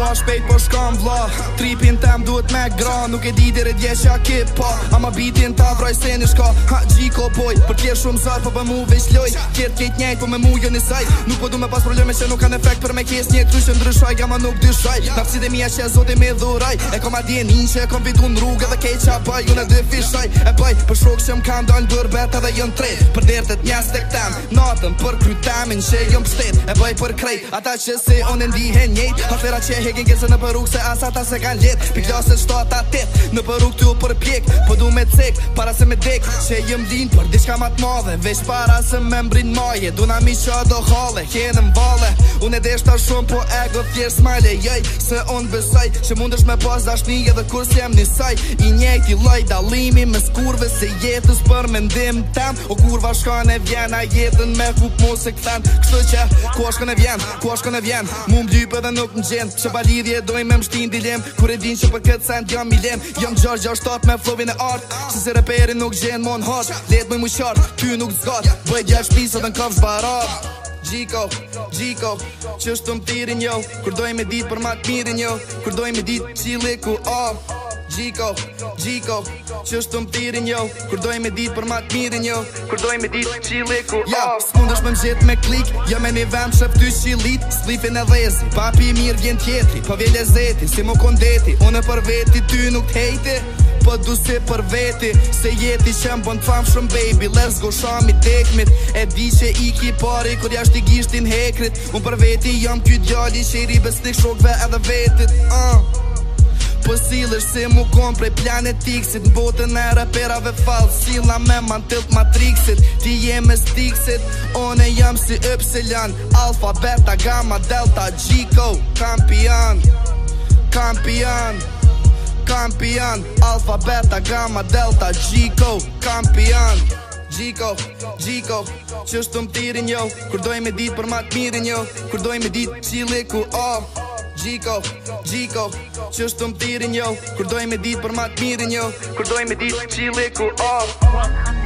mua shpejt po shkom vla Tripin tem duhet me gra Nuk e di dire dje që a kip pa ma bitin ta vraj se një shka Ha gjiko boj Për tjerë shumë zarë po për mu veç loj Kjerë kjet njejt po me mu jo një saj Nuk po du me pas probleme që nuk kan efekt Për me kjes një kry që ndryshaj Gama nuk dyshaj Nafci e mija që e zote me dhuraj E kom a djeni që e kom vidu në rrugë Dhe keqa që baj Unë e dy fishaj E baj për shok që më kam dojnë bër beta jën tre Për dertet njës të këtem Natëm për krytemin që pështet E baj për krejt Ata që se onë ndihen njejt Hafera që hekin në përruk se asa ta se kan let pi klasë shto ata në përruk ti përpjek po du me cek para se me dek se jëm din për diçka më të madhe veç para se me mbrin maje do na mi sho do holle kenë mbolle unë desh ta shumë po ego thjes male jaj se on besaj se mundesh me pas dashni edhe kur se jam në i njejti lloj dallimi me skurve se jetës për mendim tam o kurva shka e vjen a jetën me kuptues se kthan kështu që ku shkon e vjen ku shkon e vjen mund dy edhe nuk më gjen pa lidhje doj me mështin dilem Kure din që për këtë send jam milem Jam gjarë gjarë shtatë me flovin e artë Që se reperin nuk gjenë mon hat Let me mushartë, ty nuk zgatë Bëjt jak shpisët në kafës baratë Gjiko, Gjiko, që është të më tirin jo Kërdoj me ditë për matë mirin jo Kërdoj me ditë qili ku oh. Gjiko, Gjiko, që është të më tirin jo Kërdoj me ditë për matë mirin jo Kërdoj me ditë që i liku Ja, së mund është më në me klik Ja jo me një vend që ty që i litë Slifin e dhezi, papi i mirë gjenë tjetri Pa po vele zeti, si më kondeti Unë për veti, ty nuk hejti Po du se për veti Se jeti që më të famë shumë baby Let's go shami tekmit E di që i ki pari Kër jashtë i gishtin hekrit Unë për veti jam kjo djali Shiri besnik shokve edhe vetit uh. Po Se mu kom prej planet x-it Në botën e raperave falë Sila me mantilt matrixit Ti jeme me stixit One jam si epsilon Alfa, beta, gamma, delta, gjiko Kampion Kampion Kampion Alfa, beta, gamma, delta, gjiko Kampion Gjiko, Gjiko, që është të më tirin jo Kur dojmë e ditë për matë mirin jo Kur dojmë e ditë qili ku o oh. Gjiko, Gjiko Që është të më tirin jo Kur dojmë ditë për matë mirin jo Kur dojmë ditë që ku o oh.